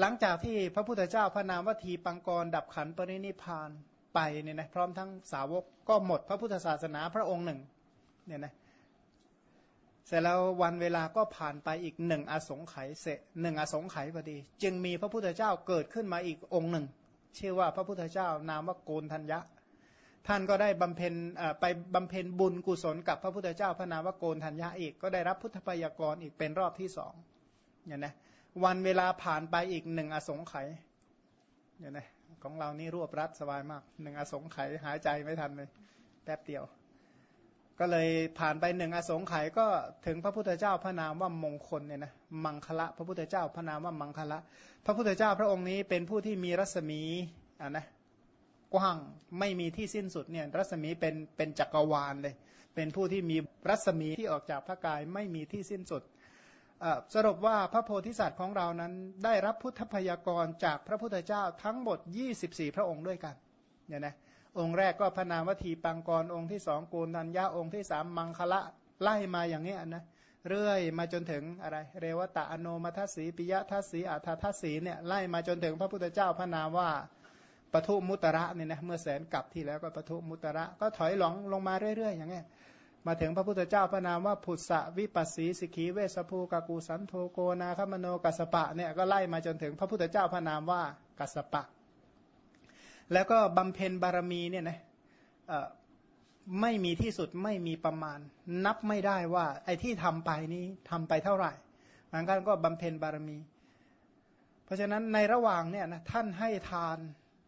หลังจากที่พระพุทธเจ้าพระนามวัตถีปังกร ดับขันปรินิพานไปเนี่ยนะพร้อมทั้งสาวกก็หมดพระพุทธศาสนาพระองค์หนึ่งเนี่ยนะเสร็จแล้ววันเวลาก็ผ่านไปอีกหนึ่งอสงไขยเสหนึ่งอสงไขยพอดี จึงมีพระพุทธเจ้าเกิดขึ้นมาอีกองค์หนึ่ง ชื่อว่าพระพุทธเจ้านามว่าโกนทัญญะ ท่านก็ได้บำเพ็ญไปบำเพ็ญบุญกุศลกับพระพุทธเจ้าพระนามว่าโกนทัญญะอีกก็ได้รับพุทธพยากรอีกเป็นรอบที่สองเนี่ยนะ วันเวลาผ่านไปอีกหนึ่งอสงไขยเนี่ยนะของเรานี่รวบรัดสบายมากหนึ่งอสงไขยหายใจไม่ทันเลยแป๊บเดียว ก็เลยผ่านไปหนึ่งอสงไขยก็ถึงพระพุทธเจ้าพระนามว่ามงคลเนี่ยนะมังคละ พระพุทธเจ้าพระนามว่ามังคละ พระพุทธเจ้าพระองค์นี้เป็นผู้ที่มีรัศมีอ่านะกว้างไม่มีที่สิ้นสุดเนี่ยรัศมีเป็นเป็นจักรวาลเลย เป็นผู้ที่มีรัศมีที่ออกจากพระกายไม่มีที่สิ้นสุด สรุปว่าพระโพธิสัตว์ของเรานั้นได้รับพุทธพยากรจากพระพุทธเจ้าทั้งหมด 24 พระองค์ด้วยกันเนี่ยนะองค์แรกก็พระนามวัตถีปังกรองค์ที่สองกูนัญญาองค์ที่สามมังคละไล่มาอย่างนี้นะเรื่อยมาจนถึงอะไร เรวตะอโนมัทสีปิยะทัสีอัฏฐทัสีเนี่ยไล่มาจนถึงพระพุทธเจ้าพระนามว่าปทุมุตระเนี่ยนะเมื่อแสนกลับที่แล้วก็ปทุมุตระก็ถอยหลังลงมาเรื่อยๆ อย่างเงี้ย มาถึงพระพุทธเจ้าพระนามว่าผุสะวิปัสสีสิกีเวสภูกากูสันโทโกนาคมโนกัสปะเนี่ยก็ไล่มาจนถึงพระพุทธเจ้าพระนามว่ากัสปะ แล้วก็บำเพ็ญบารมีเนี่ยนะไม่มีที่สุดไม่มีประมาณ นับไม่ได้ว่า ไอ้ที่ทำไปนี้ทำไปเท่าไหร่หลังกันก็บำเพ็ญบารมี เพราะฉะนั้นในระหว่างเนี่ยนะท่านให้ทาน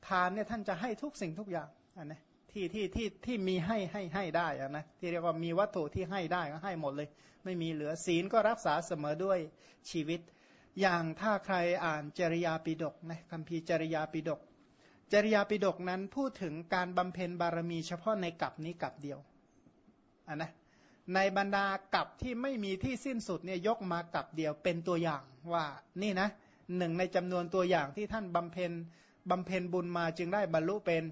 ทานเนี่ยท่านจะให้ทุกสิ่งทุกอย่างนะ ที่ที่ที่ที่มีให้ให้ให้ได้นะที่เรียกว่ามีวัตถุที่ให้ได้ก็ให้หมดเลย ไม่มีเหลือศีลก็รักษาเสมอด้วยชีวิต อย่างถ้าใครอ่านจริยาปิดกนะคำพีจริยาปิดกจริยาปิดกนั้นพูดถึงการบำเพ็ญบารมีเฉพาะในกับนี้กับเดียวอะนะในบรรดากับที่ไม่มีที่สิ้นสุดเนี่ยยกมากับเดียวเป็นตัวอย่างว่านี่นะหนึ่งในจำนวนตัวอย่างที่ท่านบำเพ็ญบำเพ็ญบุญมาจึงได้บรรลุเป็น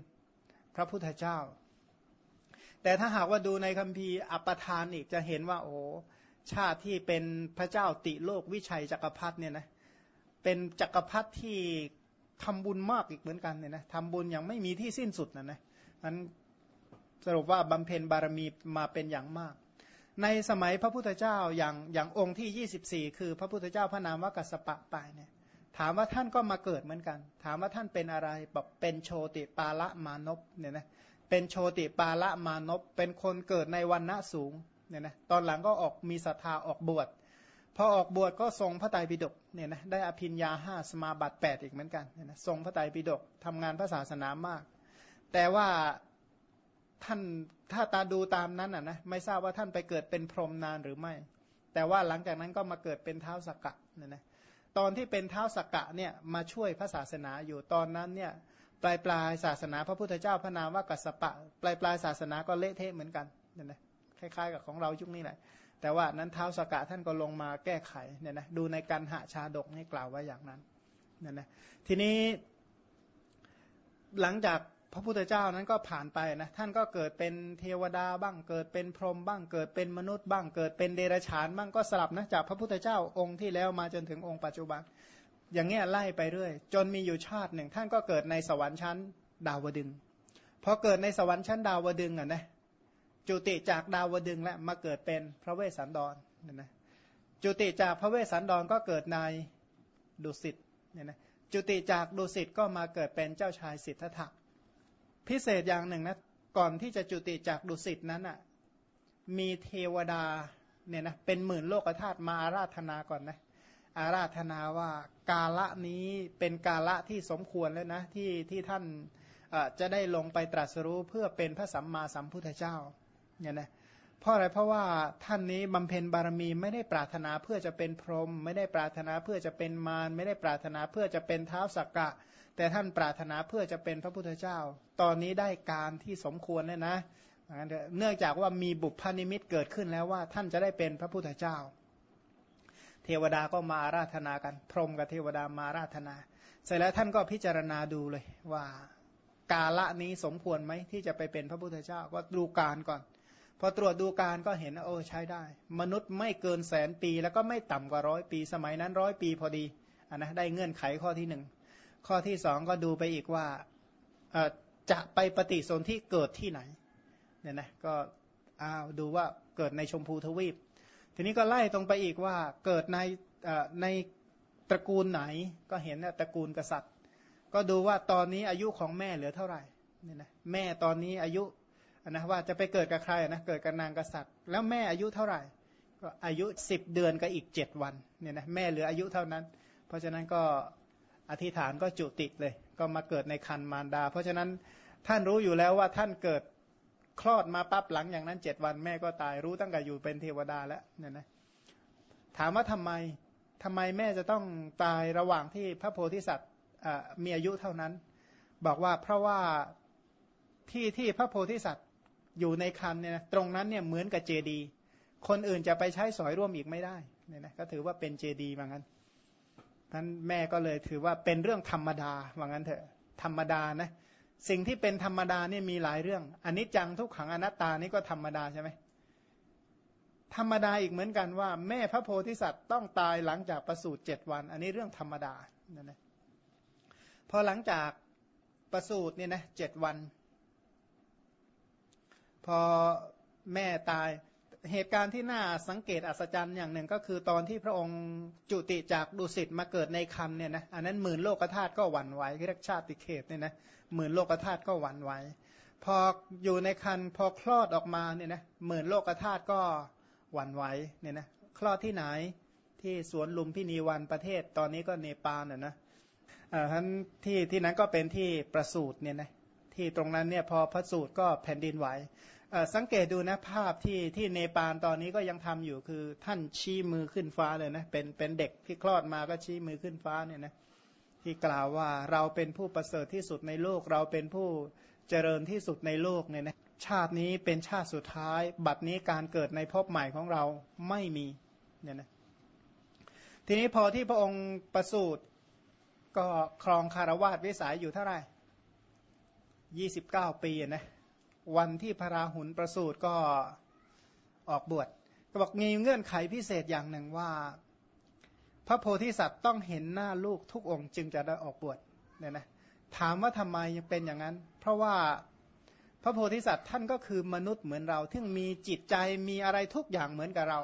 พระพุทธเจ้า แต่ถ้าหากว่าดูในคัมภีร์อัปทานอีกจะเห็นว่าโอ้ชาติที่เป็นพระเจ้าติโลกวิชัยจักรพรรดิเนี่ยนะเป็นจักรพรรดิที่ทำบุญมากอีกเหมือนกันเนี่ยนะทำบุญอย่างไม่มีที่สิ้นสุดนะนะนั้นสรุปว่าบำเพ็ญบารมีมาเป็นอย่างมาก ในสมัยพระพุทธเจ้าอย่างอย่างองค์ที่ 24 คือพระพุทธเจ้าพระนามว่ากัสปะไปเนี่ย ถามว่าท่านก็มาเกิดเหมือนกัน ถามว่าท่านเป็นอะไรบอกเป็นโชติปาละมานพเนี่ยนะเป็นโชติปาละมานพเป็นคนเกิดในวันณะสูงเนี่ยนะตอนหลังก็ออกมีศรัทธาออกบวชพอออกบวชก็ทรงพระไตรปิฎกเนี่ยนะได้อภิญญาห้าสมาบัติแปดอีกเหมือนกันเนี่ยนะทรงพระไตรปิฎกทำงานพระศาสนามาก แต่ว่าท่านถ้าตาดูตามนั้นอะนะไม่ทราบว่าท่านไปเกิดเป็นพรหมนานหรือไม่ แต่ว่าหลังจากนั้นก็มาเกิดเป็นเท้าสักกะเนี่ยนะ ตอนที่เป็นเท้าสกกะเนี่ยมาช่วยพระศาสนาอยู่ตอนนั้นเนี่ยปลายปลายศาสนาพระพุทธเจ้าพระนามว่ากัสปะ ปลายปลายศาสนาก็เละเทะเหมือนกันเนี่ยนะคล้ายๆกับของเรายุคนี้แหละ แต่ว่านั้นเท้าสกกะท่านก็ลงมาแก้ไขเนี่ยนะดูในการหาชาดกนี่กล่าวไว้อย่างนั้นเนี่ยนะทีนี้หลังจาก พระพุทธเจ้านั้นก็ผ่านไปนะท่านก็เกิดเป็นเทวดาบ้างเกิดเป็นพรหมบ้างเกิดเป็นมนุษย์บ้างเกิดเป็นเดรัจฉานบ้างก็สลับนะจากพระพุทธเจ้าองค์ที่แล้วมาจนถึงองค์ปัจจุบัน อย่างเงี้ยไล่ไปเรื่อย จนมีอยู่ชาติหนึ่ง ท่านก็เกิดในสวรรค์ชั้นดาวดึงพอเกิดในสวรรค์ชั้นดาวดึงอะนะจุติจากดาวดึงแล้วมาเกิดเป็นพระเวสสันดรเนี่ยนะจุติจากพระเวสสันดรก็เกิดในดุสิตเนี่ยนะจุติจากดุสิตก็มาเกิดเป็นเจ้าชายสิทธัตถะ พิเศษอย่างหนึ่งนะก่อนที่จะจุติจากดุสิตนั้นอะมีเทวดาเนี่ยนะเป็นหมื่นโลกธาตุมาอาราธนาก่อนนะอาราธนาว่ากาละนี้เป็นกาละที่สมควรแล้วนะที่ที่ท่านจะได้ลงไปตรัสรู้เพื่อเป็นพระสัมมาสัมพุทธเจ้าเนี่ยนะเพราะอะไรเพราะว่าท่านนี้บำเพ็ญบารมีไม่ได้ปรารถนาเพื่อจะเป็นพรหมไม่ได้ปรารถนาเพื่อจะเป็นมารไม่ได้ปรารถนาเพื่อจะเป็นเท้าสักกะ แต่ท่านปรารถนาเพื่อจะเป็นพระพุทธเจ้า ตอนนี้ได้การที่สมควรเลยนะ เนื่องจากว่ามีบุพนิมิตเกิดขึ้นแล้วว่าท่านจะได้เป็นพระพุทธเจ้า เทวดาก็มาราธนากัน พรหมกับเทวดามาราธนา เสร็จแล้วท่านก็พิจารณาดูเลยว่ากาละนี้สมควรไหมที่จะไปเป็นพระพุทธเจ้าก็ดูการก่อน พอตรวจดูการก็เห็นโอ้ใช้ได้ มนุษย์ไม่เกินแสนปีแล้วก็ไม่ต่ำกว่าร้อยปี สมัยนั้นร้อยปีพอดีนนะได้เงื่อนไขข้อที่หนึ่ง ข้อที่สองก็ดูไปอีกว่าจะไปปฏิสนธิเกิดที่ไหนเนี่ยนะก็อ้าวดูว่าเกิดในชมพูทวีป ทีนี้ก็ไล่ตรงไปอีกว่าเกิดในในตระกูลไหนก็เห็นนะตระกูลกษัตริย์ ก็ดูว่าตอนนี้อายุของแม่เหลือเท่าไหร่เนี่ยนะแม่ตอนนี้อายุนะว่าจะไปเกิดกับใครนะเกิดกับนางกษัตริย์ แล้วแม่อายุเท่าไหร่ ก็อายุสิบเดือนกับอีกเจ็ดวันเนี่ยนะแม่เหลืออายุเท่านั้น เพราะฉะนั้นก็ อธิษฐานก็จุติเลย ก็มาเกิดในคันมารดา เพราะฉะนั้นท่านรู้อยู่แล้วว่าท่านเกิดคลอดมาปั๊บหลังอย่างนั้นเจ็ดวันแม่ก็ตายรู้ตั้งแต่อยู่เป็นเทวดาแล้วเนี่ยนะถามว่าทำไมทำไมแม่จะต้องตายระหว่างที่พระโพธิสัตว์มีอายุเท่านั้น บอกว่าเพราะว่าที่ที่พระโพธิสัตว์อยู่ในคันเนี่ยนะตรงนั้นเนี่ยเหมือนกับเจดี คนอื่นจะไปใช้สอยร่วมอีกไม่ได้เนี่ยนะก็ถือว่าเป็นเจดีเหมือนกั นท่านแม่ก็เลยถือว่าเป็นเรื่องธรรมดาว่างั้นเถอะธรรมดานะสิ่งที่เป็นธรรมดาเนี่ยมีหลายเรื่องอันนี้จังทุกขังอนัตตานี่ก็ธรรมดาใช่ไหมธรรมดาอีกเหมือนกันว่า แม่พระโพธิสัตว์ต้องตายหลังจากประสูติเจ็ดวัน อันนี้เรื่องธรรมดานั่นนะพอหลังจากประสูติเนี่ยนะเจ็ดวัน พอแม่ตาย เหตุการณ์ที่น่าสังเกตอัศจรรย์อย่างหนึ่งก็คือตอนที่พระองค์จุติจากดุสิตมาเกิดในคันเนี่ยนะอันนั้นหมื่นโลกธาตุก็หวั่นไหวเรียกชาติเขตเนี่ยนะหมื่นโลกธาตุก็หวั่นไหวพออยู่ในคันพอคลอดออกมาเนี่ยนะหมื่นโลกธาตุก็หวั่นไหวเนี่ยนะคลอดที่ไหนที่สวนลุมพินีวันประเทศตอนนี้ก็เนปาลน่ะนะอ่าท่านที่ที่นั้นก็เป็นที่ประสูตรเนี่ยนะที่ตรงนั้นเนี่ยพอพระสูตรก็แผ่นดินไหว สังเกตดูนะภาพที่ที่เนปาลตอนนี้ก็ยังทำอยู่คือท่านชี้มือขึ้นฟ้าเลยนะเป็นเป็นเด็กที่คลอดมาก็ชี้มือขึ้นฟ้าเนี่ยนะที่กล่าวว่าเราเป็นผู้ประเสริฐที่สุดในโลก เราเป็นผู้เจริญที่สุดในโลกเนี่ยนะชาตินี้เป็นชาติสุดท้าย บัดนี้การเกิดในภพใหม่ของเราไม่มีเนี่ยนะทีนี้พอที่พระองค์ประสูติก็ครองคารวาสวิสัยอยู่เท่าไหร่ยี่สิบเก้าปีนะ วันที่พระราหุลประสูติก็ออกบวชก็บอกมีเงื่อนไขพิเศษอย่างหนึ่งว่า พระโพธิสัตว์ต้องเห็นหน้าลูกทุกองค์ จึงจะได้ออกบวชเนี่ยนะถามว่าทำไมยังเป็นอย่างนั้น เพราะว่าพระโพธิสัตว์ท่านก็คือมนุษย์เหมือนเราที่มีจิตใจมีอะไรทุกอย่างเหมือนกับเรา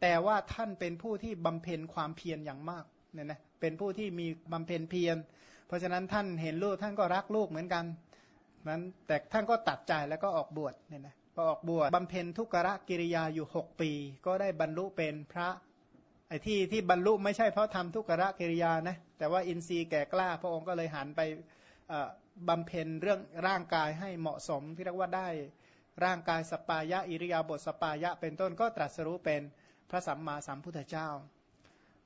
แต่ว่าท่านเป็นผู้ที่บำเพ็ญความเพียรอย่างมากเนี่ยนะเป็นผู้ที่มีบำเพ็ญเพียร เพราะฉะนั้นท่านเห็นลูกท่านก็รักลูกเหมือนกัน นั้นแต่ท่านก็ตัดใจแล้วก็ออกบวชเนี่ยนะพอออกบวชบำเพ็ญทุกขะกิริยาอยู่ 6 ปี ก็ได้บรรลุเป็นพระไอ้ที่ที่บรรลุไม่ใช่เพราะทำทุกขะกิริยานะแต่ว่าอินทรีย์แก่กล้า พระองค์ก็เลยหันไปบำเพ็ญเรื่องร่างกายให้เหมาะสมที่เรียกว่าได้ร่างกายสปายะอิริยาบถสปายะ เป็นต้นก็ตรัสรู้เป็นพระสัมมาสัมพุทธเจ้า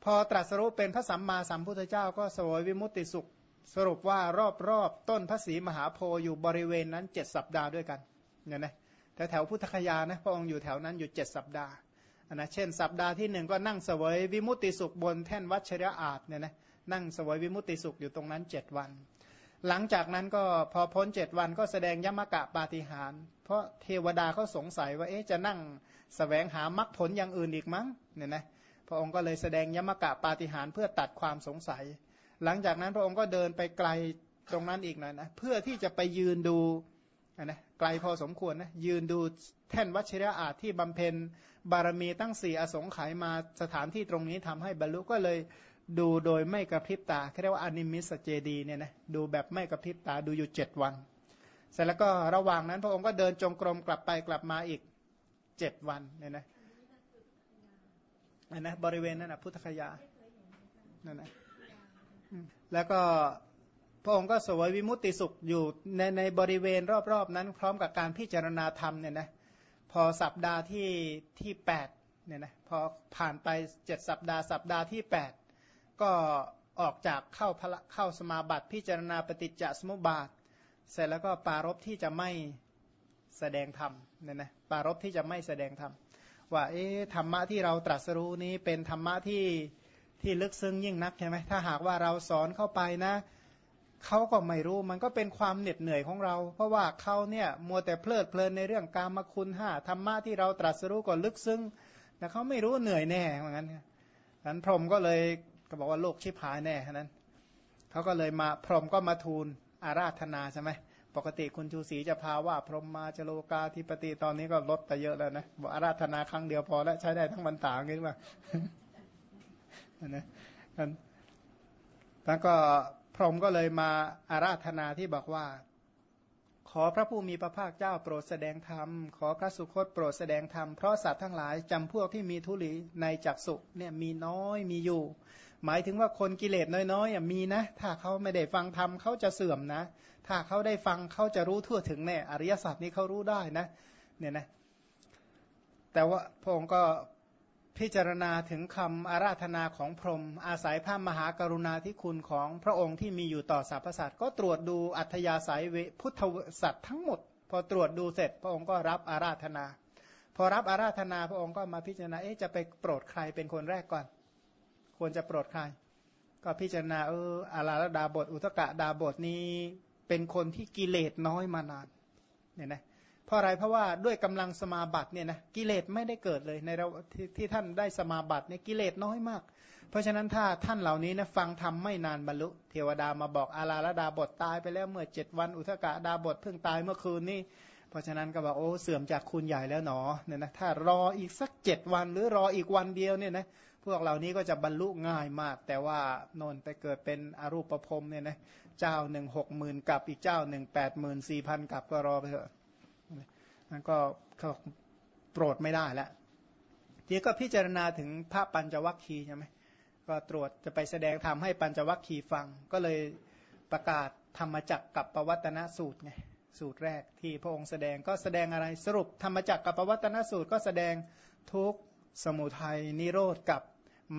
พอตรัสรู้เป็นพระสัมมาสัมพุทธเจ้า ก็สวยวิมุตติสุข สรุปว่ารอบๆต้นพระศรีมหาโพธิ์อยู่บริเวณนั้นเจ็ดสัปดาห์ด้วยกันเนี่ยนะแถวแถวพุทธคยานะพระองค์อยู่แถวนั้นอยู่เจ็ดสัปดาห์นะเช่น สัปดาห์ที่หนึ่งก็นั่งเสวยวิมุตติสุขบนแท่นวัชระอาจเนี่ยนะนั่งเสวยวิมุตติสุขอยู่ตรงนั้นเจ็ดวัน หลังจากนั้นก็พอพ้นเจ็ดวันก็แสดงยมกะปาฏิหาร เพราะเทวดาเขาสงสัยว่าเอ๊ะจะนั่งสแสวงหามรรคผลอย่างอื่นอีกมั้งเนี่ยนะพระองค์ก็เลยแสดงยมกะปาฏิหารเพื่อตัดความสงสัย หลังจากนั้นพระองค์ก็เดินไปไกลตรงนั้นอีกหน่อยนะเพื่อที่จะไปยืนดูนะไกลพอสมควรนะยืนดูแท่นวัชิระอาจที่บำเพ็ญบารมีตั้งสี่อสงไขยมาสถานที่ตรงนี้ทำให้บรรลุก็เลยดูโดยไม่กระพริบตาเรียกว่าอนิมิสเจดีเนี่ยนะดูแบบไม่กระพริบตาดูอยู่เจ็ดวัน เสร็จแล้วก็ระหว่างนั้นพระองค์ก็เดินจงกรมกลับไปกลับมาอีกเจ็ดวันเนี่ยนะนะบริเวณนั้นนะพุทธคยานั่นนะ แล้วก็พระองค์ก็สวยวิมุตติสุขอยู่ในในบริเวณรอบๆนั้น พร้อมกับการพิจารณาธรรมเนี่ยนะพอสัปดาห์ที่ที่แปดเนี่ยนะพอผ่านไปเจ็ดสัปดาห์สัปดาห์ที่แปดก็ออกจากเข้าพระเข้าสมาบัติพิจารณาปฏิจจสมุปบาท เสร็จแล้วก็ปารบที่จะไม่แสดงธรรมเนี่ยนะปารบที่จะไม่แสดงธรรมว่าเอ๊ะธรรมะที่เราตรัสรู้นี้เป็นธรรมะที่ ที่ลึกซึ้งยิ่งนักใช่ไหมถ้าหากว่าเราสอนเข้าไปนะเขาก็ไม่รู้มันก็เป็นความเหน็ดเหนื่อยของเรา เพราะว่าเขาเนี่ยมัวแต่เพลิดเพลินในเรื่องการมาคุณห้าธรรมะที่เราตรัสรู้ก็ลึกซึ้งแต่เขาไม่รู้เหนื่อยแน่เหมือนกันนั้นพรหมก็เลยก็บอกว่าโลกชิบหายแน่นั้นเขาก็เลยมาพรหมก็มาทูลอาราธนาใช่ไหมปกติคุณชูศรีจะพาว่า พรหมมาจโลกาธิปติตอนนี้ก็ลดไปเยอะแล้วนะบอกอาราธนาครั้งเดียวพอแล้วใช้ได้ทั้งบรรดางี้ว่า นะแล้วก็พรหมก็เลยมาอาราธนาที่บอกว่า ขอพระผู้มีพระภาคเจ้าโปรดแสดงธรรม ขอพระสุคตโปรดแสดงธรรม เพราะสัตว์ทั้งหลายจำพวกที่มีทุลีในจักสุเนี่ยมีน้อยมีอยู่ หมายถึงว่าคนกิเลสน้อยๆมีนะ ถ้าเขาไม่ได้ฟังธรรมเขาจะเสื่อมนะ ถ้าเขาได้ฟังเขาจะรู้ทั่วถึงแน่อริยสัจนี้เขารู้ได้นะเนี่ยนะแต่ว่าพระองค์ก็ พิจารณาถึงคำอาราธนาของพรหมอาศัยพระมหากรุณาธิคุณของพระองค์ที่มีอยู่ต่อสรรพสัตว์ก็ตรวจดูอัธยาศัยพุทธสัตว์ทั้งหมด พอตรวจดูเสร็จ พระองค์ก็รับอาราธนา พอรับอาราธนาพระองค์ก็มาพิจารณาเอ๊ะจะไปโปรดใครเป็นคนแรกก่อน ควรจะโปรดใคร ก็พิจารณาเอออาราดาบท อุทกะดาบทนี้เป็นคนที่กิเลสน้อยมานานเนี่ยนะเเพราะอะไรเพราะว่าด้วยกำลังสมาบัติเนี่ยนะกิเลสไม่ได้เกิดเลยในเราทที่ท่านได้สมาบัติเนี่ยกิเลสน้อยมาก เพราะฉะนั้นถ้าท่านเหล่านี้นะฟังทำไม่นานบรรลุ เทวดามาบอกอาลาลดาบทตายไปแล้วเมื่อเจ็ดวันอุทกะดาบทเพิ่งตายเมื่อคืนนี้เพราะฉะนั้นก็บอกโอ้เสื่อมจากคุณใหญ่แล้วหนอเนี่ยนะถ้ารออีกสักเจ็ดวันหรือรออีกวันเดียวเนี่ยนะพวกเหล่านี้ก็จะบรรลุง่ายมาก แต่ว่านนไปเกิดเป็นอรูปปรพมเนี่ยนะเจ้าหนึ่งหกหมื่นกับอีกเจ้าหนึ่งแปดหมื่นสี่พันกับก็รอไปเถอะ นก็เขาโปรดไม่ได้แล้วทีก็พิจารณาถึงพระปัญจวัคคีย์ใช่ไหมก็ตรวจจะไปแสดงธรรมให้ปัญจวัคคีย์ฟัง ก็เลยประกาศธรรมจักกับปวัตนสูตรไงสูตรแรกที่พระองค์แสดงก็แสดงอะไรสรุปธรรมจักกับปวัตนสูตรก็แสดงทุกสมุทัยนิโรธกับ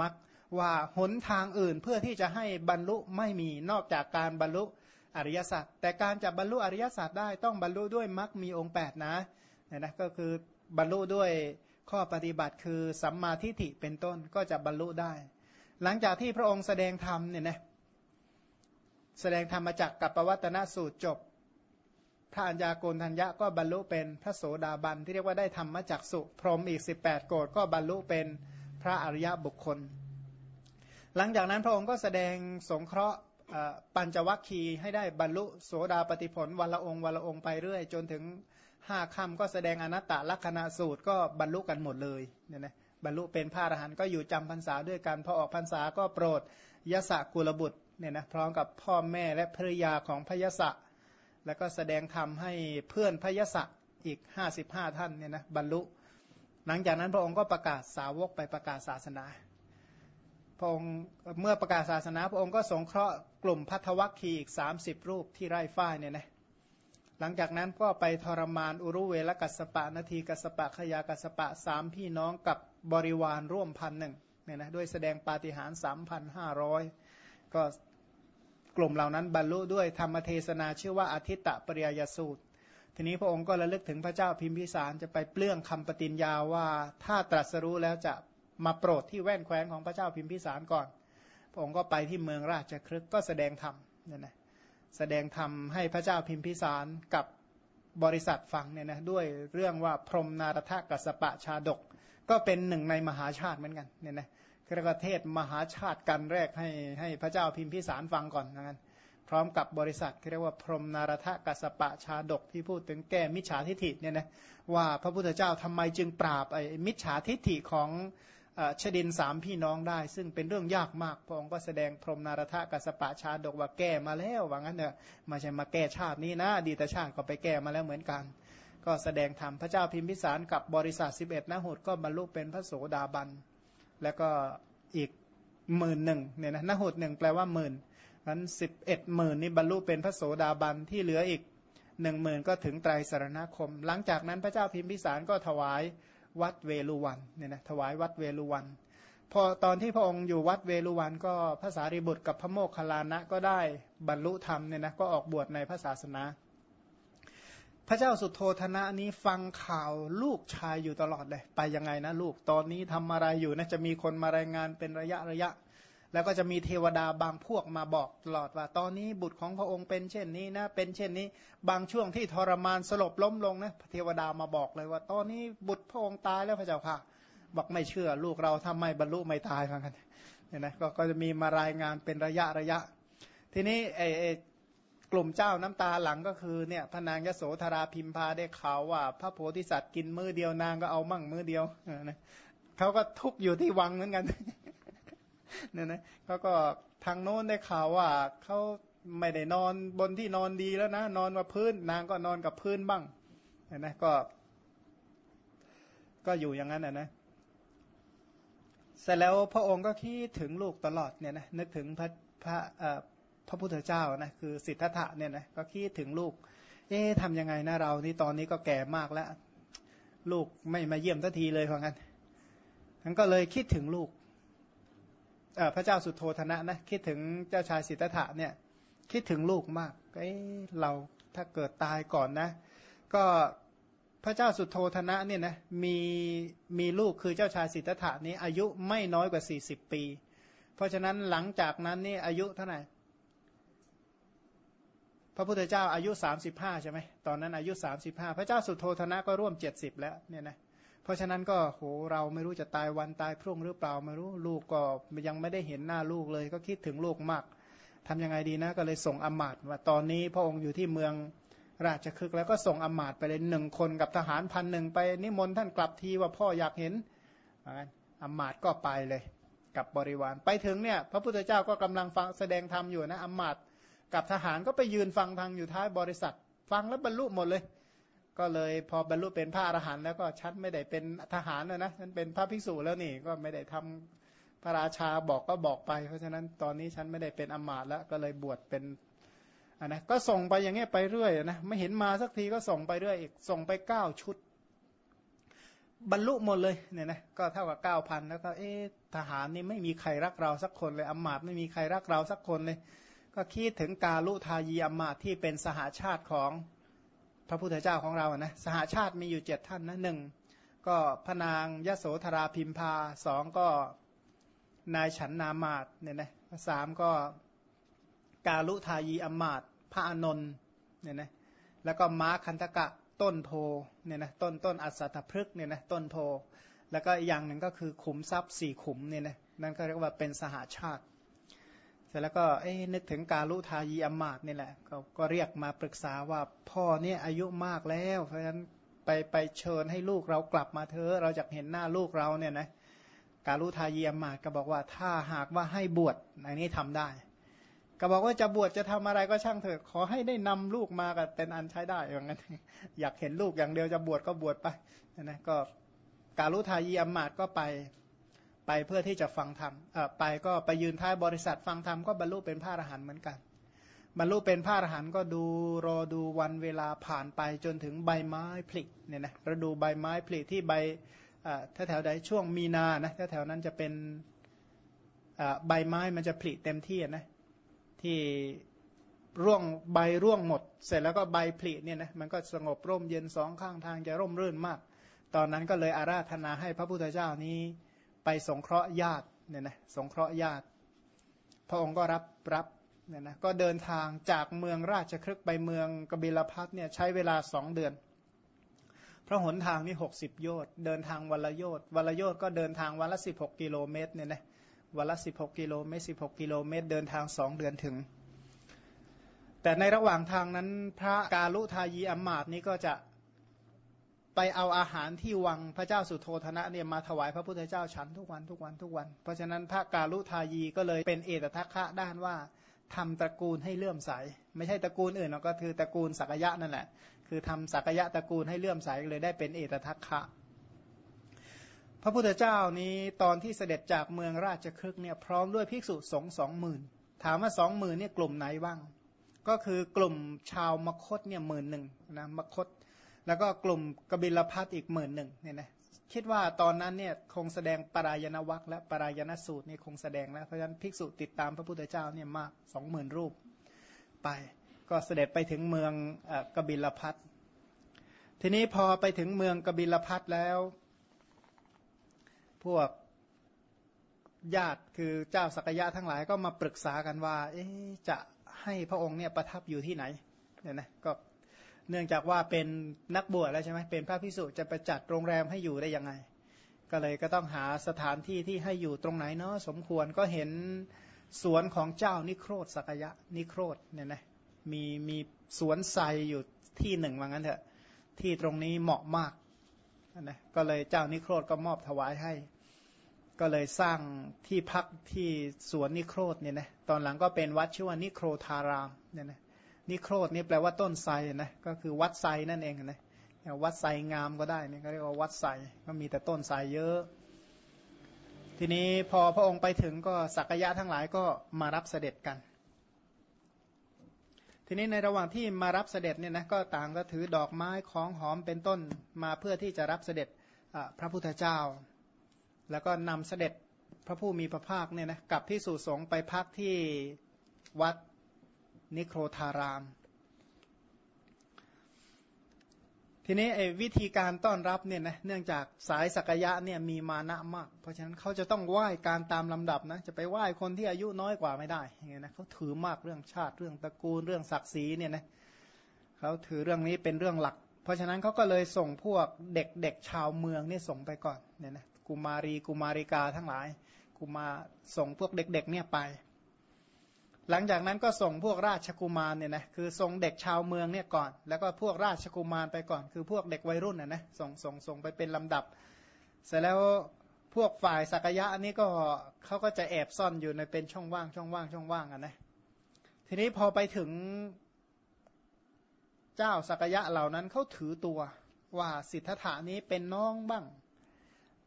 มรรคว่าหนทางอื่นเพื่อที่จะให้บรรลุไม่มีนอกจากการบรรลุอริยสัจแต่การจะบรรลุอริยสัจได้ต้องบรรลุด้วยมรรคมีองค์ 8 นะ เนี่ยนะก็คือบรรลุด้วยข้อปฏิบัติคือสัมมาทิฏฐิเป็นต้นก็จะบรรลุได้ หลังจากที่พระองค์แสดงธรรมเนี่ยนะแสดงธรรมจักกับปวัตนสูตรจบพระัญญาโกณทัญญะก็บรรลุเป็นพระโสดาบันที่เรียกว่าได้ธรรมจักสุพรหมอีก 18 โกดก็บรรลุเป็นพระอริยบุคคล หลังจากนั้นพระองค์ก็แสดงสงเคราะห์ปัญจวัคคีย์ให้ได้บรรลุโสดาปฏิผลวันละองค์วันละองค์ไปเรื่อย จนถึง ห้าคำก็แสดงอนัตตลักษณะสูตรก็บรรลุกันหมดเลยเนี่ยนะบรรลุเป็นพระอรหันต์ก็อยู่จำพรรษาด้วยกันพอออกพรรษาก็โปรดยศกุลบุตรเนี่ยนะพร้อมกับพ่อแม่และภรรยาของพยศแล้วก็แสดงธรรมให้เพื่อนพยศอีกห้าสิบห้าท่านเนี่ยนะบรรลุ หลังจากนั้นพระองค์ก็ประกาศสาวกไปประกาศศาสนา พระองค์เมื่อประกาศศาสนา พระองค์ก็สงเคราะห์กลุ่มพัทวัคคีอีกสามสิบรูปที่ไร่ฝ้ายเนี่ยนะ หลังจากนั้นก็ไปทรมานอุรุเวลกัสปะนาทีกัสปะขยากัสปะสามพี่น้องกับบริวารร่วมพันหนึ่งเนี่ยนะด้วยแสดงปาฏิหาริย์สามพันห้าร้อยก็กลุ่มเหล่านั้นบรรลุด้วยธรรมเทศนาชื่อว่าอาทิตตปริยยสูตร ทีนี้พระองค์ก็ระลึกถึงพระเจ้าพิมพิสารจะไปเปลื้องคำปฏิญญาว่าถ้าตรัสรู้แล้วจะมาโปรดที่แว่นแคว้นของพระเจ้าพิมพิสารก่อน พระองค์ก็ไปที่เมืองราชครึกก็แสดงธรรมเนี่ยนะ แสดงธรรมให้พระเจ้าพิมพิสารกับบริษัทฟังเนี่ยนะด้วยเรื่องว่าพรมนารถกัสปะชาดก ก็เป็นหนึ่งในมหาชาติเหมือนกันเนี่ยนะคือประเทศมหาชาติกันแรกให้ให้พระเจ้าพิมพิสารฟังก่อนนะพร้อมกับบริษัทเรียกว่าพรมนารถกัสปะชาดกที่พูดถึงแก้มิจฉาทิฐิเนี่ยนะว่าพระพุทธเจ้าทำไมจึงปราบไอ้มิจฉาทิฐิของ ชดินสามพี่น้องได้ ซึ่งเป็นเรื่องยากมากพระองค์ก็แสดงพรหมนารถกัสปะชาดกว่าแก้มาแล้วว่างั้นเนอะมาใช่มาแก้ชาตินี้นะดีแต่ชาติก็ไปแก้มาแล้วเหมือนกัน ก็แสดงธรรมพระเจ้าพิมพิสารกับบริษัท11นะหดก็บรรลุเป็นพระโสดาบัน แล้วก็อีกหมื่นหนึ่งเนี่ยนะนหดหนึ่งแปลว่าหมื่นนั้นสิบเอ็ดหมื่นนี่บรรลุเป็นพระโสดาบันที่เหลืออีกหนึ่งหมื่นก็ถึงไตรสารณคม หลังจากนั้นพระเจ้าพิมพิสารก็ถวาย วัดเวลุวันเนี่ยนะถวายวัดเวลุวัน พอตอนที่พระองค์อยู่วัดเวลุวัน ก็ภาษาริบุตรกับพระโมคคัลลานะก็ได้บรรลุธรรมเนี่ยนะก็ออกบวชในพระศาสนา พระเจ้าสุโธธนะนี้ฟังข่าวลูกชายอยู่ตลอดเลย ไปยังไงนะลูกตอนนี้ทำอะไรอยู่นะจะมีคนมารายงานเป็นระยะระยะ แล้วก็จะมีเทวดาบางพวกมาบอกตลอดว่า ตอนนี้บุตรของพระองค์เป็นเช่นนี้นะ เป็นเช่นนี้ บางช่วงที่ทรมานสลบล้มลงนะเทวดามาบอกเลยว่า ตอนนี้บุตรพระองค์ตายแล้วพระเจ้าค่ะ บอกไม่เชื่อลูกเราทำไมบรรลุไม่ตายฟังกันเนี่ยนะก็จะมีมารายงานเป็นระยะระยะ ทีนี้ไอ้กลุ่มเจ้าน้ำตาหลังก็คือเนี่ยพนางยโสธราพิมพาได้ข่าวว่า พระโพธิสัตว์กินมือเดียวนางก็เอามั่งมือเดียวนะเขาก็ทุกอยู่ที่วังเหมือนกัน เนี่ยนะเขาก็ทางโน้นได้ข่าวว่าเขาไม่ได้นอนบนที่นอนดีแล้วนะ นอนกับพื้นนางก็นอนกับพื้นบ้างเนะก็ ก็อยู่อย่างนั้นนะนะเสร็จแล้วพระองค์ก็คิดถึงลูกตลอดเนี่ยนะนึกถึงพระพระพระพุทธเจ้านะคือสิทธัตถะเนี่ยนะก็คิดถึงลูก เอ๊ะทำยังไงนะเรานี่ตอนนี้ก็แก่มากแล้ว ลูกไม่มาเยี่ยมทันทีเลยเพราะงั้นทั้นก็เลยคิดถึงลูก พระเจ้าสุโธธนะนะคิดถึงเจ้าชายสิทธัตถะเนี่ยคิดถึงลูกมากเอ้เราถ้าเกิดตายก่อนนะ ก็พระเจ้าสุโธธนะเนี่ยนะมีมีลูกคือเจ้าชายสิทธัตถะนี้อายุไม่น้อยกว่าสี่สิบปี เพราะฉะนั้นหลังจากนั้นนี่อายุเท่าไหร่พระพุทธเจ้าอายุสามสิบห้าใช่ไหมตอนนั้นอายุสามสิบห้าพระเจ้าสุโธธนะก็ร่วมเจ็ดสิบแล้วเนี่ยนะ เพราะฉะนั้นก็โหเราไม่รู้จะตายวันตายพรุ่งหรือเปล่าไม่รู้ลูกก็ยังไม่ได้เห็นหน้าลูกเลย ก็คิดถึงลูกมากทำยังไงดีนะก็เลยส่งอมาตว่าตอนนี้พระองค์อยู่ที่เมืองราชคฤห์แล้วก็ส่งอมาตไปเลยหนึ่งคนกับทหารพันหนึ่งไปนิมนต์ท่านกลับทีว่าพ่ออยากเห็นอมาตก็ไปเลยกับบริวารไปถึงเนี่ยพระพุทธเจ้าก็กำลังฟังแสดงธรรมอยู่นะอมาตกับทหารก็ไปยืนฟังทางอยู่ท้ายบริษัท ฟังแล้วบรรลุหมดเลย ก็เลยพอบรรลุเป็นพระอรหันต์แล้วก็ฉันไม่ได้เป็นทหารนะนะฉันเป็นพระภิกษุแล้วนี่ก็ไม่ได้ทำพระราชาบอกก็บอกไป เพราะฉะนั้นตอนนี้ฉันไม่ได้เป็นอมาตแล้วก็เลยบวชเป็นอันนะก็ส่งไปอย่างเงี้ยไปเรื่อยนะไม่เห็นมาสักทีก็ส่งไปเรื่อยอีกส่งไปเก้าชุด บรรลุหมดเลยเนี่ยนะก็เท่ากับเก้าพันแล้วก็เอ๊ะทหารนี่ไม่มีใครรักเราสักคนเลยอมาตไม่มีใครรักเราสักคนเลย ก็คิดถึงกาลุทายีอมาที่เป็นสหาชาติของ พระพุทธเจ้าของเรานะสหาชาติมีอยู่เจ็ดท่านนะหนึ่งก็พนางยโสธราพิมพาสองก็นายฉันนามาตเนี่ยนะสามก็กาลุทายีอมาตพระอนนท์เนี่ยนะแล้วก็ม้าคันธกะต้นโพเนี่ยนะต้นต้นอัศตพฤกเนี่ยนะต้นโพ แล้วก็อีกอย่างหนึ่งก็คือขุมทรัพย์สี่ขุมเนี่ยนะนั่นก็เรียกว่าเป็นสหาชาติ ร็จแล้วก็เอ้นึกถึงกาลุทายีอมาตนี่แหละกก็เรียกมาปรึกษาว่าพ่อเนี่ยอายุมากแล้ว เพราะฉะนั้นไปไปเชิญให้ลูกเรากลับมาเถอะเราจะเห็นหน้าลูกเราเนี่ยนะกาลุทายีอมาตก็บอกว่าถ้าหากว่าให้บวชอันนี้ทำได้ ก็บอกว่าจะบวชจะทำอะไรก็ช่างเถอะขอให้ได้นำลูกมากับเป็นอันใช้ได้อย่างนั้นอยากเห็นลูกอย่างเดียวจะบวชก็บวชไปนะก็กาลุทายีอมาตก็ไป ไปเพื่อที่จะฟังธรรมไปก็ไปยืนท้ายบริษัทฟังธรรมก็บรรลุเป็นพระอรหันต์เหมือนกัน บรรลุเป็นพระอรหันต์ก็ดูรอดูวันเวลาผ่านไปจนถึงใบไม้ผลิเนี่ยนะฤดูใบไม้ผลิที่ใบถ้าแถวใดช่วงมีนานะถ้าแถวนั้นจะเป็นใบไม้มันจะผลิเต็มที่นะที่ร่วงใบร่วงหมด เสร็จแล้วก็ใบผลิเนี่ยนะมันก็สงบร่มเย็นสองข้างทางจะร่มรื่นมาก ตอนนั้นก็เลยอาราธนาให้พระพุทธเจ้านี้ ไปสงเคราะห์ญาติเนี่ยนะสงเคราะห์ญาติ พระองค์ก็รับรับเนี่ยนะก็เดินทางจากเมืองราชครึกไปเมืองกบิลพัทเนี่ยใช้เวลาสองเดือน พระหนทางนี่หกสิบโยชน์เดินทางวันละโยชน์วันละโยชน์ก็เดินทางวันละสิบหกกิโลเมตรเนี่ยนะวันละสิบหกกิโลเมตรสิบหกกิโลเมตร เดินทางสองเดือนถึง แต่ในระหว่างทางนั้นพระกาลุทายีอมาตนี้ก็จะ ไปเอาอาหารที่วังพระเจ้าสุโธธนะเนี่ยมาถวายพระพุทธเจ้าฉันทุกวันทุกวันทุกวัน เพราะฉะนั้นพระกาลุทายีก็เลยเป็นเอตทัคคะด้านว่าทำตระกูลให้เลื่อมใส ไม่ใช่ตระกูลอื่นก็คือตระกูลสักยะนั่นแหละ คือทำสักยะตระกูลให้เลื่อมใสเลยได้เป็นเอตทัคคะ พระพุทธเจ้านี้ตอนที่เสด็จจากเมืองราชครึกเนี่ยพร้อมด้วยภิกษุสงฆ์สองหมื่นถามว่าสองหมื่นเนี่ยกลุ่มไหนบ้าง ก็คือกลุ่มชาวมคตเนี่ยหมื่นหนึ่งนะมคต แล้วก็กลุ่มกบิลพัทอีกหมื่นหนึ่งเนี่ยนะคิดว่าตอนนั้นเนี่ยคงแสดงปรายณวัคและปรายณสูตรเนี่ยคงแสดงแล้วเพราะฉะนั้นภิกษุติดตามพระพุทธเจ้าเนี่ยมากสองหมื่นรูปไป ก็เสด็จไปถึงเมืองกบิลพัททีนี้พอไปถึงเมืองกบิลพัทแล้ว พวกญาติคือเจ้าสักยะทั้งหลายก็มาปรึกษากันว่าจะให้พระองค์เนี่ยประทับอยู่ที่ไหนเนี่ยนะก็ เนื่องจากว่าเป็นนักบวชแล้วใช่ไหมเป็นพระพิสุจะไปจัดโรงแรมให้อยู่ได้ยังไง ก็เลยก็ต้องหาสถานที่ที่ให้อยู่ตรงไหนเนาะสมควรก็เห็นสวนของเจ้านิโครธสักยะนิโครธเนี่ยนะมีมีสวนไทรอยู่ที่หนึ่งว่างั้นเถอะที่ตรงนี้เหมาะมากนะก็เลยเจ้านิโครธก็มอบถวายให้ ก็เลยสร้างที่พักที่สวนนิโครธเนี่ยนะตอนหลังก็เป็นวัดชื่อว่านิโครธารามเนี่ยนะ นิโครธนี่แปลว่าต้นไทรนะก็คือวัดไทรนั่นเองนะวัดไทรงามก็ได้นี่ก็เรียกว่าวัดไทรก็มีแต่ต้นไทรเยอะ ทีนี้พอพระองค์ไปถึงก็สักยะทั้งหลายก็มารับเสด็จกัน ทีนี้ในระหว่างที่มารับเสด็จเนี่ยนะก็ต่างก็ถือดอกไม้ของหอมเป็นต้นมาเพื่อที่จะรับเสด็จพระพุทธเจ้า แล้วก็นำเสด็จพระผู้มีพระภาคเนี่ยนะกับที่สู่สงไปพักที่วัด นิโครธาราม ทีนี้ไอ้วิธีการต้อนรับเนี่ยนะเนื่องจากสายสักยะเนี่ยมีมานะมาก เพราะฉะนั้นเขาจะต้องไหว้การตามลำดับนะจะไปไหว้คนที่อายุน้อยกว่าไม่ได้อย่างเงี้ยนะเขาถือมากเรื่องชาติเรื่องตระกูลเรื่องศักดิ์ศรีเนี่ยนะเขาถือเรื่องนี้เป็นเรื่องหลัก เพราะฉะนั้นเขาก็เลยส่งพวกเด็กเด็กชาวเมืองนี่ส่งไปก่อนเนี่ยนะกุมารีกุมาริกาทั้งหลายกุมาส่งพวกเด็กๆเนี่ยไป หลังจากนั้นก็ส่งพวกราชกุมารเนี่ยนะคือส่งเด็กชาวเมืองเนี่ยก่อน แล้วก็พวกราชกุมารไปก่อน คือพวกเด็กวัยรุ่นนะนะส่งส่งส่งไปเป็นลำดับ เสร็จแล้วพวกฝ่ายสักยะนี้ก็เขาก็จะแอบซ่อนอยู่ในเป็นช่องว่างช่องว่างช่องว่างอะนะทีนี้พอไปถึงเจ้าสักยะเหล่านั้นเขาถือตัวว่าสิทธัตถานี้เป็นน้องบ้าง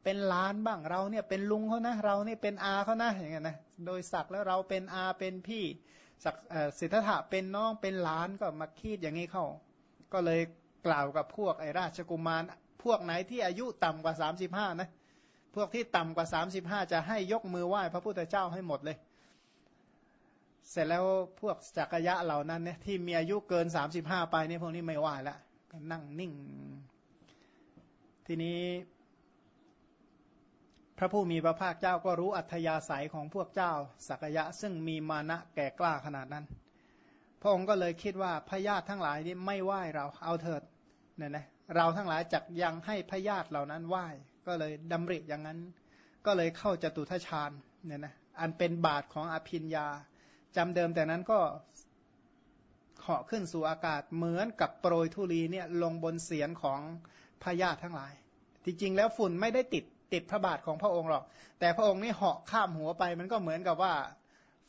เป็นล้านบ้างเราเนี่ยเป็นลุงเขานะเราเนี่ยเป็นอาเขานะอย่างเงี้ยนะโดยศักแล้วเราเป็นอาเป็นพี่ศักสิทธะเป็นน้องเป็นล้านก็มาคีดอย่างนี้เข้า ก็เลยกล่าวกับพวกไอราชกุมารพวกไหนที่อายุต่ำกว่าสามสิบห้านะพวกที่ต่ำกว่าสามสิบห้าจะให้ยกมือไหว้พระพุทธเจ้าให้หมดเลย เสร็จแล้วพวกจักรยะเหล่านั้นเนี่ยที่มีอายุเกินสามสิบห้าไปเนี่ยพวกนี้ไม่ไหว้ละนั่งนิ่ง ทีนี้ พระผู้มีพระภาคเจ้าก็รู้อัธยาศัยของพวกเจ้า สักยะซึ่งมีมานะแก่กล้าขนาดนั้น พระองค์ก็เลยคิดว่าพญาติทั้งหลายนี่ไม่ไหว้เราเอาเถิดเนี่ยนะเราทั้งหลายจักยังให้พญาติเหล่านั้นไหว้ก็เลยดำริอย่างนั้น ก็เลยเข้าจตุทชาญเนี่ยนะอันเป็นบาทของอภินยาจำเดิมแต่นั้นก็เหาะขึ้นสู่อากาศเหมือนกับโปรยธุลีเนี่ยลงบนเสียนของพญาติทั้งหลาย ที่จริงแล้วฝุ่นไม่ได้ติด ติดพระบาทของพระองค์หรอก แต่พระองค์นี่เหาะข้ามหัวไป มันก็เหมือนกับว่า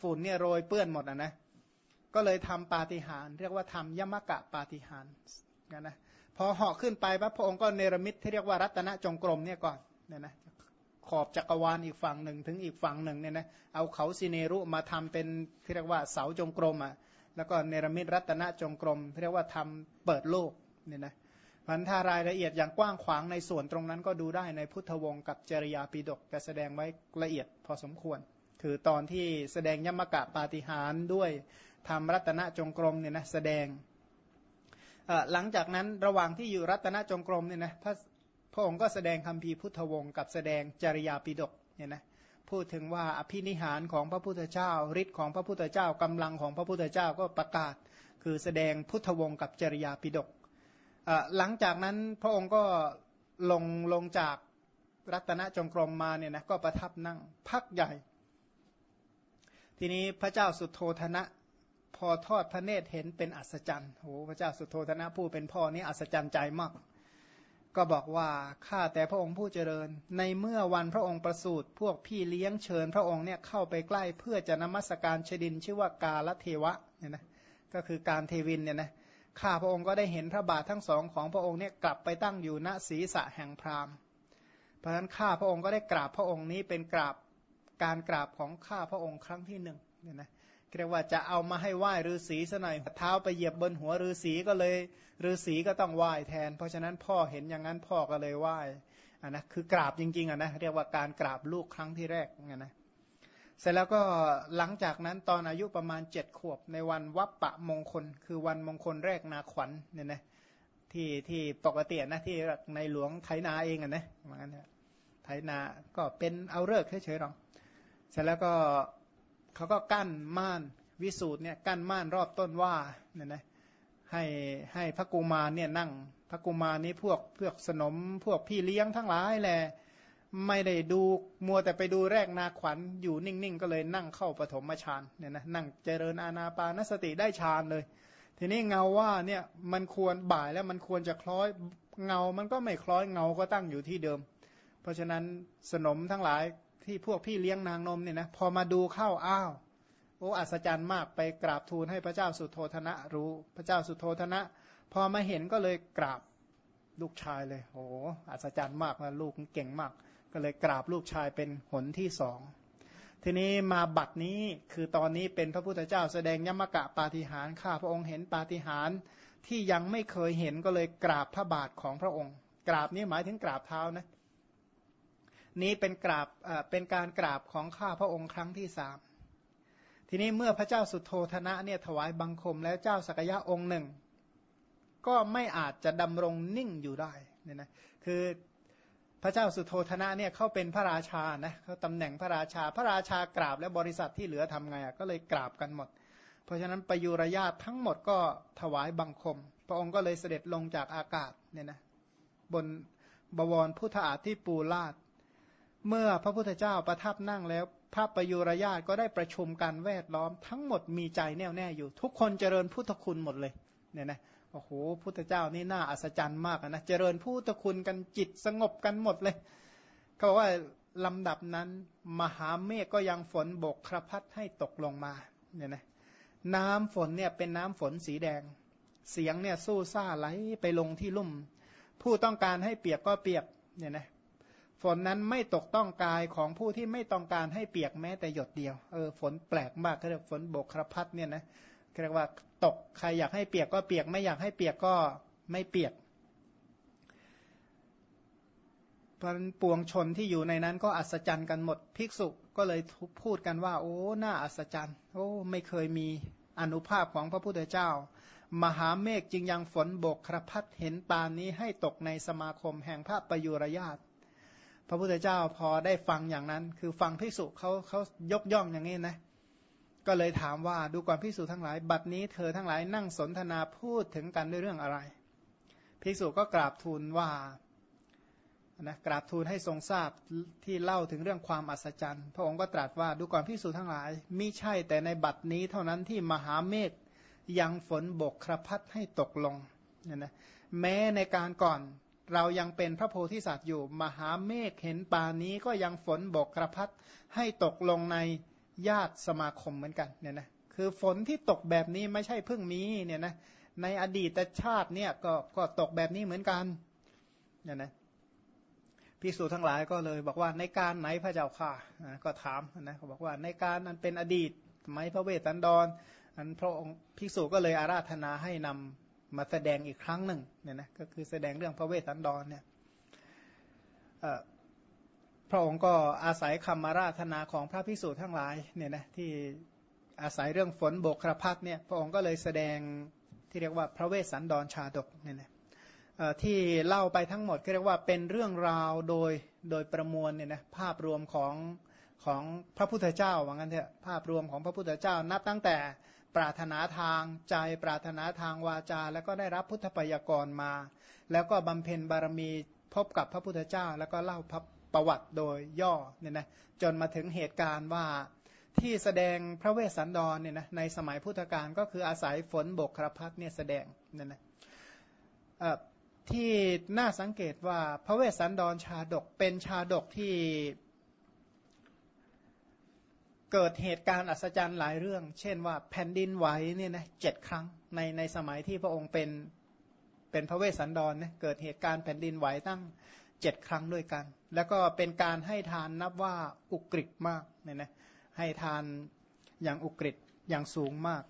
ฝุ่นเนี่ยโรยเปื้อนหมดนะนะก็เลยทำปาฏิหาริย์เรียกว่าทำยมกะปาฏิหาริย์นะนะพอเหาะขึ้นไปพระองค์ก็เนรมิตที่เรียกว่ารัตนจงกรมเนี่ยก่อนเนี่ยนะขอบจักรวาลอีกฝั่งหนึ่งถึงอีกฝั่งหนึ่งเนี่ยนะเอาเขาสิเนรุมาทำเป็นที่เรียกว่าเสาจงกรมอะแล้วก็เนรมิตรัตนจงกรมที่เรียกว่าทำเปิดโลกเนี่ยนะ พันธารายละเอียดอย่างกว้างขวางในส่วนตรงนั้นก็ดูได้ในพุทธวงศ์กับจริยาปิฎกจะแสดงไว้ละเอียดพอสมควร คือตอนที่แสดงยมกะปาฏิหารด้วยทำรัตนจงกรมเนี่ยนะแสดงหลังจากนั้นระหว่างที่อยู่รัตนจงกรมเนี่ยนะพระพระองค์ก็แสดงคำพีพุทธวงศ์กับแสดงจริยาปิฎกเนี่ยนะพูดถึงว่าอภินิหารของพระพุทธเจ้าฤทธิ์ของพระพุทธเจ้ากำลังของพระพุทธเจ้าก็ประกาศ คือแสดงพุทธวงศ์กับจริยาปิฎก หลังจากนั้นพระองค์ก็ลงลงจากรัตนจงกรมมาเนี่ยนะก็ประทับนั่งพักใหญ่ ทีนี้พระเจ้าสุโธธนะพอทอดพระเนตรเห็นเป็นอัศจรรย์โอ้พระเจ้าสุโธธนะผู้เป็นพ่อนี่อัศจรรย์ใจมาก ก็บอกว่าข้าแต่พระองค์ผู้เจริญ ในเมื่อวันพระองค์ประสูติพวกพี่เลี้ยงเชิญ พระองค์เนี่ยเข้าไปใกล้เพื่อจะนมัสการชดินชื่อว่ากาลเทวะเนี่ยนะก็คือการเทวินเนี่ยนะ ข้าพระองค์ก็ได้เห็นพระบาททั้งสองของพระองค์เนี่ยกลับไปตั้งอยู่ณศีรษะแห่งพราหมณ์ เพราะฉะนั้นข้าพระองค์ก็ได้กราบพระองค์นี้เป็นกราบการกราบของข้าพระองค์ครั้งที่หนึ่งเนี่ยนะเรียกว่าจะเอามาให้ไหว้ฤาษีซะหน่อยเท้าไปเหยียบบนหัวฤาษีก็เลยฤาษีก็ต้องไหว้แทน เพราะฉะนั้นพ่อเห็นอย่างนั้นพ่อก็เลยไหว้อะนะคือกราบจริงๆอะนะเรียกว่าการกราบลูกครั้งที่แรกไงนะ เสร็จแล้วก็หลังจากนั้นตอนอายุประมาณเจ็ดขวบในวันวัปปะมงคล คือวันมงคลแรกนาขวัญเนี่ยนะที่ที่ปกตินะที่ในหลวงไถนาเองอะนะเหมือนกันไถนาก็เป็นเอาเลิกเฉยๆหรอกเสร็จแล้วก็เขาก็กั้นม่านวิสูตรเนี่ยกั้นม่านรอบต้นว่าเนี่ยนะให้ให้พระกุมารเนี่ยนั่งพระกุมารนี้พวกพวกสนมพวกพี่เลี้ยงทั้งหลายแหละ ไม่ได้ดูมัวแต่ไปดูแรกนาขวัญอยู่นิ่งๆ ก็เลยนั่งเข้าปฐมฌานเนี่ยนะนั่งเจริญอาณาปานสติได้ฌานเลย ทีนี้เงาว่าเนี่ยมันควรบ่ายแล้วมันควรจะคล้อยเงามันก็ไม่คล้อยเงาก็ตั้งอยู่ที่เดิม เพราะฉะนั้นสนมทั้งหลายที่พวกพี่เลี้ยงนางนมเนี่ยนะพอมาดูเข้าอ้าวโอ้อัศจรรย์มากไปกราบทูลให้พระเจ้าสุโธธนะรู้พระเจ้าสุโธธนะ พอมาเห็นก็เลยกราบลูกชายเลย โอ้อัศจรรย์มากนะลูกเก่งมาก ก็เลยกราบลูกชายเป็นหนที่สองทีนี้มาบัดนี้คือตอนนี้เป็นพระพุทธเจ้าแสดงยมกะปาฏิหารข้าพระองค์เห็นปาฏิหารที่ยังไม่เคยเห็นก็เลยกราบพระบาทของพระองค์ กราบนี้หมายถึงกราบเท้านะนี้เป็นกราบเป็นการกราบของข้าพระองค์ครั้งที่สามทีนี้เมื่อพระเจ้าสุโธธนะเนี่ยถวายบังคมแล้วเจ้าสักยะองค์หนึ่ง ก็ไม่อาจจะดำรงนิ่งอยู่ได้เนี่ยนะคือ พระเจ้าสุโธธนะเนี่ยเขาเป็นพระราชานะเขาตำแหน่งพระราชา พระราชากราบและบริษัทที่เหลือทำไงอะก็เลยกราบกันหมด เพราะฉะนั้นประยุรญาตทั้งหมดก็ถวายบังคม พระองค์ก็เลยเสด็จลงจากอากาศเนี่ยนะบนบวรพุทธาที่ปูลาดเมื่อพระพุทธเจ้าประทับนั่งแล้ว พระประยุรญาตก็ได้ประชุมการแวดล้อมทั้งหมดมีใจแน่วแน่อยู่ ทุกคนเจริญพุทธคุณหมดเลยเนี่ยนะ โอ้โหพุทธเจ้านี่น่าอัศจรรย์มากนะเจริญพุทธคุณกันจิตสงบกันหมดเลยเขาบอกว่าลำดับนั้นมหาเมฆก็ยังฝนบกครพัดให้ตกลงมาเนี่ยนะน้ำฝนเนี่ยเป็นน้ำฝนสีแดง เสียงเนี่ยสู้ซ่าไหลไปลงที่ลุ่ม ผู้ต้องการให้เปียกก็เปียกเนี่ยนะฝนนั้นไม่ตกต้องกายของผู้ที่ไม่ต้องการให้เปียกแม้แต่หยดเดียว เออฝนแปลกมากเขาเรียกฝนบกครพัดเนี่ยนะ เรียกว่าตกใครอยากให้เปียกก็เปียก ไม่อยากให้เปียกก็ไม่เปียกพันปวงชนที่อยู่ในนั้นก็อัศจรรย์กันหมดภิกษุก็เลยพูดกันว่า โอ้น่าอัศจรรย์ โอ้ไม่เคยมีอนุภาพของพระพุทธเจ้า มหาเมฆจึงยังฝนบกครพัดเห็นปานนี้ให้ตกในสมาคมแห่งพระประยุรญาตพระพุทธเจ้าพอได้ฟังอย่างนั้น คือฟังพิกสุเขาเขายกย่องอย่างนี้นะ ก็เลยถามว่าดูก่อนพิสุทั้งหลาย บัดนี้เธอทั้งหลายนั่งสนทนาพูดถึงกันด้วยเรื่องอะไรพิสุก็กราบทูลว่านะกราบทูลให้ทรงทราบที่เล่าถึงเรื่องความอัศจรรย์ พระองค์ก็ตรัสว่าดูก่อนพิสุทั้งหลายมิใช่แต่ในบัดนี้เท่านั้นที่มหาเมฆยังฝนบกครพัดให้ตกลงเนี่ยนะแม้ในการก่อนเรายังเป็นพระโพธิสัตว์อยู่ มหาเมฆเห็นป่านนี้ก็ยังฝนบกกระพัดให้ตกลงใน ญาติสมาคมเหมือนกันเนี่ยนะคือฝนที่ตกแบบนี้ไม่ใช่เพิ่งมีเนี่ยนะในอดีตชาติเนี่ยก็ก็ตกแบบนี้เหมือนกันเนี่ยนะพิสูจทั้งหลายก็เลยบอกว่าในการไหนพระเจ้าค่ะก็ถามนะเขาบอกว่าในการนั้นเป็นอดีตไหมพระเวสสันดรอันพระองค์พิสูจก็เลยอาราธนาให้นำมาแสดงอีกครั้งหนึ่งเนี่ยนะก็คือแสดงเรื่องพระเวสสันดรเนี่ย พระองค์ก็อาศัยคำมาราธนาของพระพิสุทั้งหลายเนี่ยนะที่อาศัยเรื่องฝนโบกครพัดเนี่ยพระองค์ก็เลยแสดงที่เรียกว่าพระเวสสันดรชาดกเนี่ยนะที่เล่าไปทั้งหมดก็เรียกว่าเป็นเรื่องราวโดยโดยประมวลเนี่ยนะภาพรวมของของพระพุทธเจ้าว่างั้นเถอะภาพรวมของพระพุทธเจ้านับตั้งแต่ปรารถนาทางใจปรารถนาทางวาจา แล้วก็ได้รับพุทธปยากรมา แล้วก็บำเพ็ญบารมีพบกับพระพุทธเจ้า แล้วก็เล่า ประวัติโดยย่อเนี่ยนะจนมาถึงเหตุการณ์ว่าที่แสดงพระเวสสันดรเนี่ยนะในสมัยพุทธกาลก็คืออาศัยฝนบกครพัดเนี่ยแสดงเนี่ยนะที่น่าสังเกตว่าพระเวสสันดรชาดกเป็นชาดกที่เกิดเหตุการณ์อัศจรรย์หลายเรื่อง เช่นว่าแผ่นดินไหวเนี่ยนะเจ็ดครั้งในในสมัยที่พระองค์เป็นเป็นพระเวสสันดรเนี่ยเกิดเหตุการณ์แผ่นดินไหวตั้งเจ็ดครั้งด้วยกัน แล้วก็เป็นการให้ทานนับว่าอุกฤษมากเนี่ยนะให้ทานอย่างอุกฤษอย่างสูงมาก